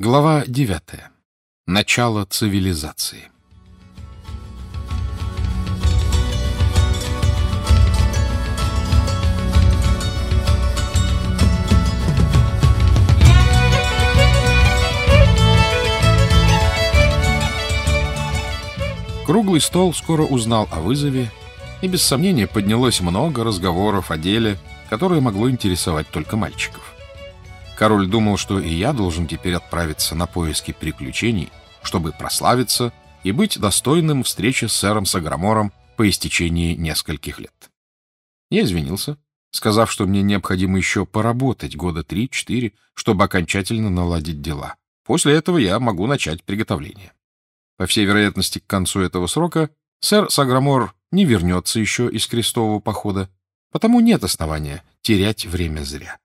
Глава 9. Начало цивилизации. Круглый стол скоро узнал о вызове, и без сомнения поднялось много разговоров о деле, которое могло интересовать только мальчиков. Король думал, что и я должен теперь отправиться на поиски приключений, чтобы прославиться и быть достойным встречи с сэром Саграмором по истечении нескольких лет. Я извинился, сказав, что мне необходимо еще поработать года три-четыре, чтобы окончательно наладить дела. После этого я могу начать приготовление. По всей вероятности, к концу этого срока сэр Саграмор не вернется еще из крестового похода, потому нет основания терять время зря.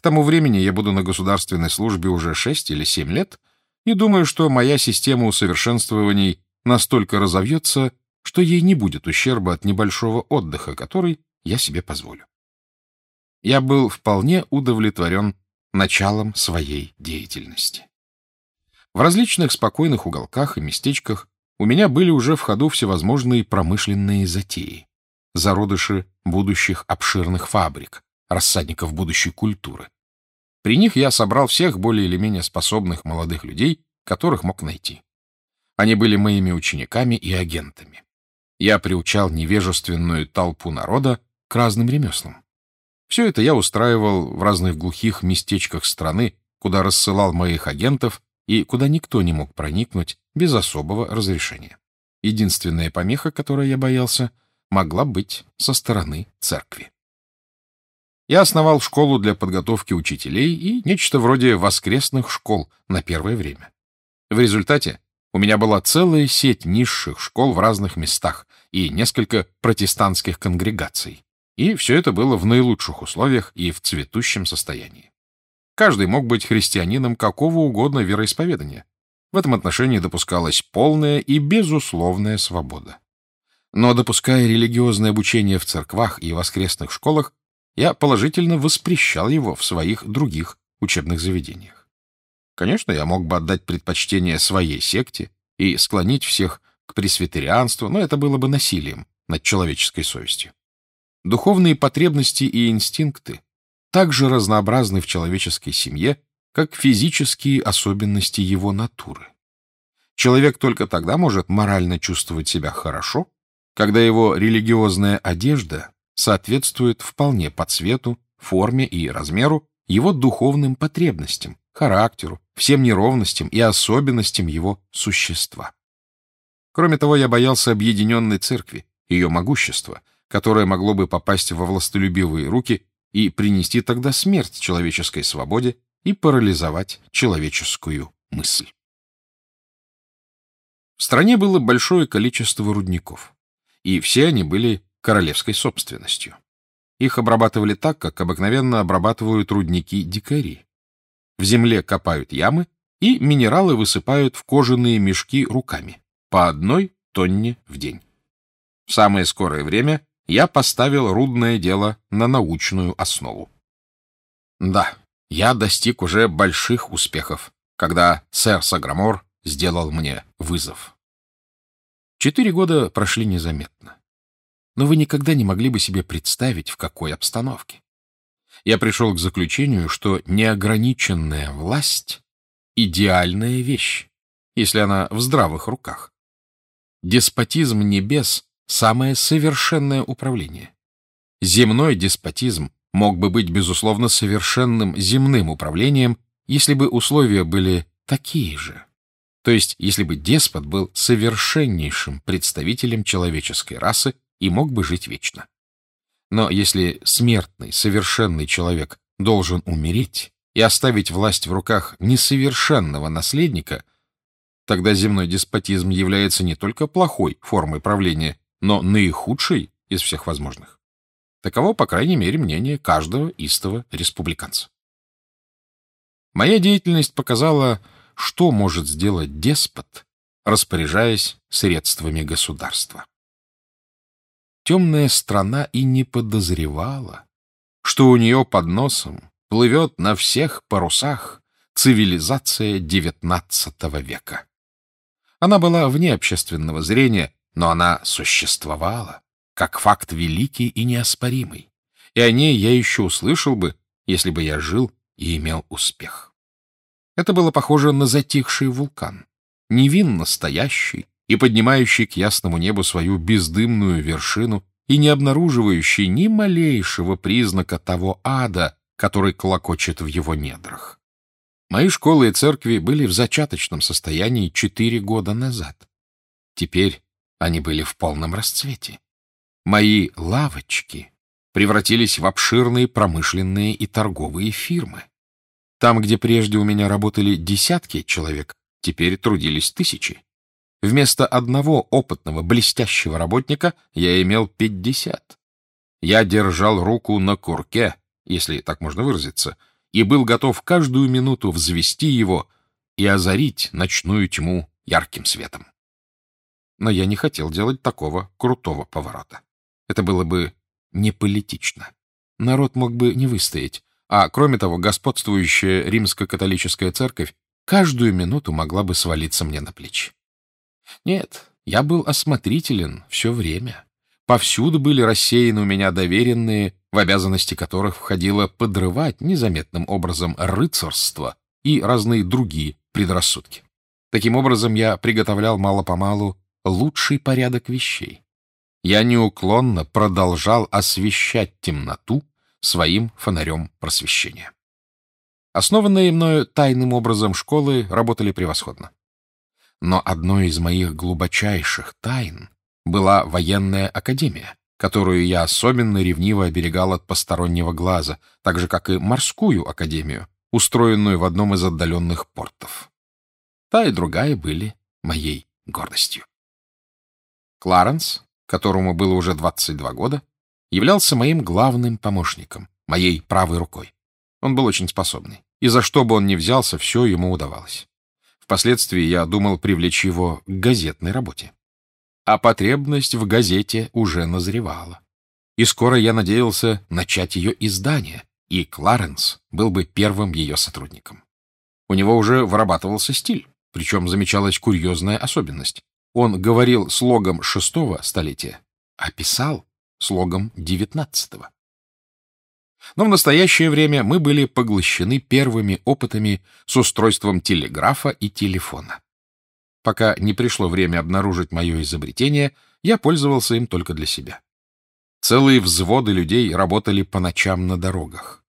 К тому времени я буду на государственной службе уже 6 или 7 лет и думаю, что моя система усовершенствований настолько разовьется, что ей не будет ущерба от небольшого отдыха, который я себе позволю. Я был вполне удовлетворен началом своей деятельности. В различных спокойных уголках и местечках у меня были уже в ходу всевозможные промышленные затеи, зародыши будущих обширных фабрик, рассадников будущей культуры. При них я собрал всех более или менее способных молодых людей, которых мог найти. Они были моими учениками и агентами. Я приучал невежественную толпу народа к разным ремеслам. Все это я устраивал в разных глухих местечках страны, куда рассылал моих агентов и куда никто не мог проникнуть без особого разрешения. Единственная помеха, которой я боялся, могла быть со стороны церкви. Я основал школу для подготовки учителей и нечто вроде воскресных школ на первое время. В результате у меня была целая сеть низших школ в разных местах и несколько протестантских конгрегаций. И все это было в наилучших условиях и в цветущем состоянии. Каждый мог быть христианином какого угодно вероисповедания. В этом отношении допускалась полная и безусловная свобода. Но допуская религиозное обучение в церквах и воскресных школах, я положительно воспрещал его в своих других учебных заведениях. Конечно, я мог бы отдать предпочтение своей секте и склонить всех к пресвитерианству, но это было бы насилием над человеческой совестью. Духовные потребности и инстинкты так же разнообразны в человеческой семье, как физические особенности его натуры. Человек только тогда может морально чувствовать себя хорошо, когда его религиозная одежда соответствует вполне по цвету, форме и размеру его духовным потребностям, характеру, всем неровностям и особенностям его существа. Кроме того, я боялся объединенной церкви, ее могущества, которое могло бы попасть во властолюбивые руки и принести тогда смерть человеческой свободе и парализовать человеческую мысль. В стране было большое количество рудников, и все они были королевской собственностью. Их обрабатывали так, как обыкновенно обрабатывают рудники дикари. В земле копают ямы и минералы высыпают в кожаные мешки руками, по одной тонне в день. В самое скорое время я поставил рудное дело на научную основу. Да, я достиг уже больших успехов, когда сэр Саграмор сделал мне вызов. Четыре года прошли незаметно но вы никогда не могли бы себе представить, в какой обстановке. Я пришел к заключению, что неограниченная власть — идеальная вещь, если она в здравых руках. Деспотизм небес — самое совершенное управление. Земной деспотизм мог бы быть, безусловно, совершенным земным управлением, если бы условия были такие же. То есть, если бы деспот был совершеннейшим представителем человеческой расы и мог бы жить вечно. Но если смертный, совершенный человек должен умереть и оставить власть в руках несовершенного наследника, тогда земной деспотизм является не только плохой формой правления, но наихудшей из всех возможных. Таково, по крайней мере, мнение каждого истого республиканца. Моя деятельность показала, что может сделать деспот, распоряжаясь средствами государства темная страна и не подозревала, что у нее под носом плывет на всех парусах цивилизация XIX века. Она была вне общественного зрения, но она существовала, как факт великий и неоспоримый. И о ней я еще услышал бы, если бы я жил и имел успех. Это было похоже на затихший вулкан, невинно стоящий и поднимающий к ясному небу свою бездымную вершину и не обнаруживающий ни малейшего признака того ада, который клокочет в его недрах. Мои школы и церкви были в зачаточном состоянии четыре года назад. Теперь они были в полном расцвете. Мои лавочки превратились в обширные промышленные и торговые фирмы. Там, где прежде у меня работали десятки человек, теперь трудились тысячи. Вместо одного опытного, блестящего работника я имел пятьдесят. Я держал руку на курке, если так можно выразиться, — и был готов каждую минуту взвести его и озарить ночную тьму ярким светом. Но я не хотел делать такого крутого поворота. Это было бы неполитично. Народ мог бы не выстоять, а, кроме того, господствующая римско-католическая церковь каждую минуту могла бы свалиться мне на плечи. Нет, я был осмотрителен все время. Повсюду были рассеяны у меня доверенные, в обязанности которых входило подрывать незаметным образом рыцарство и разные другие предрассудки. Таким образом, я приготовлял мало-помалу лучший порядок вещей. Я неуклонно продолжал освещать темноту своим фонарем просвещения. Основанные мною тайным образом школы работали превосходно. Но одной из моих глубочайших тайн была военная академия, которую я особенно ревниво оберегал от постороннего глаза, так же, как и морскую академию, устроенную в одном из отдаленных портов. Та и другая были моей гордостью. Кларенс, которому было уже 22 года, являлся моим главным помощником, моей правой рукой. Он был очень способный, и за что бы он ни взялся, все ему удавалось. Впоследствии я думал привлечь его к газетной работе а потребность в газете уже назревала. И скоро я надеялся начать ее издание, и Кларенс был бы первым ее сотрудником. У него уже вырабатывался стиль, причем замечалась курьезная особенность. Он говорил слогом шестого столетия, а писал слогом девятнадцатого. Но в настоящее время мы были поглощены первыми опытами с устройством телеграфа и телефона. Пока не пришло время обнаружить мое изобретение, я пользовался им только для себя. Целые взводы людей работали по ночам на дорогах.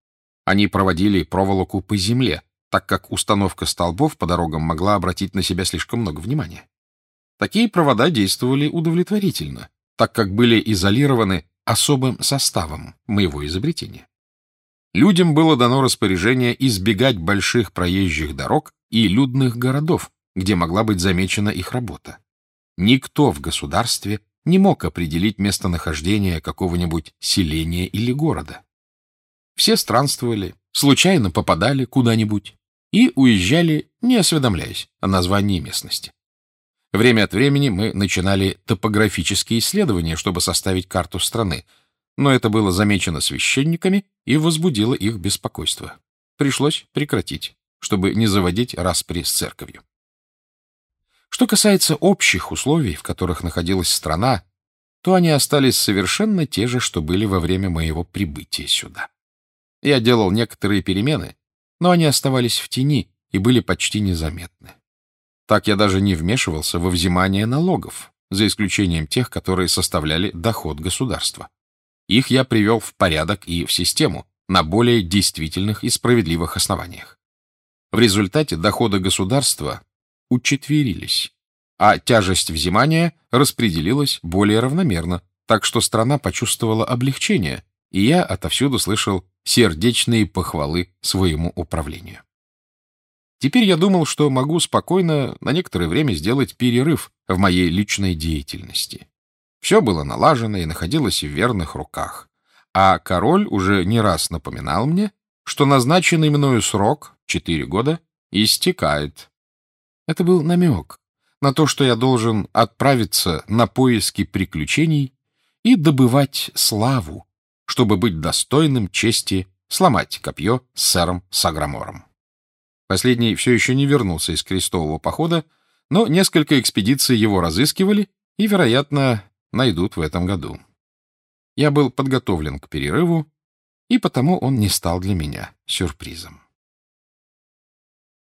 Они проводили проволоку по земле, так как установка столбов по дорогам могла обратить на себя слишком много внимания. Такие провода действовали удовлетворительно, так как были изолированы особым составом моего изобретения. Людям было дано распоряжение избегать больших проезжих дорог и людных городов, где могла быть замечена их работа. Никто в государстве не мог определить местонахождение какого-нибудь селения или города. Все странствовали, случайно попадали куда-нибудь и уезжали, не осведомляясь о названии местности. Время от времени мы начинали топографические исследования, чтобы составить карту страны, но это было замечено священниками и возбудило их беспокойство. Пришлось прекратить, чтобы не заводить распри с церковью. Что касается общих условий, в которых находилась страна, то они остались совершенно те же, что были во время моего прибытия сюда. Я делал некоторые перемены, но они оставались в тени и были почти незаметны. Так я даже не вмешивался во взимание налогов, за исключением тех, которые составляли доход государства. Их я привел в порядок и в систему на более действительных и справедливых основаниях. В результате доходы государства учетверились, а тяжесть взимания распределилась более равномерно, так что страна почувствовала облегчение, и я отовсюду слышал сердечные похвалы своему управлению. Теперь я думал, что могу спокойно на некоторое время сделать перерыв в моей личной деятельности. Все было налажено и находилось в верных руках. А король уже не раз напоминал мне, что назначенный мною срок, четыре года, истекает, это был намек на то, что я должен отправиться на поиски приключений и добывать славу, чтобы быть достойным чести сломать копье с сэром Саграмором. Последний все еще не вернулся из крестового похода, но несколько экспедиций его разыскивали и, вероятно, найдут в этом году. Я был подготовлен к перерыву, и потому он не стал для меня сюрпризом.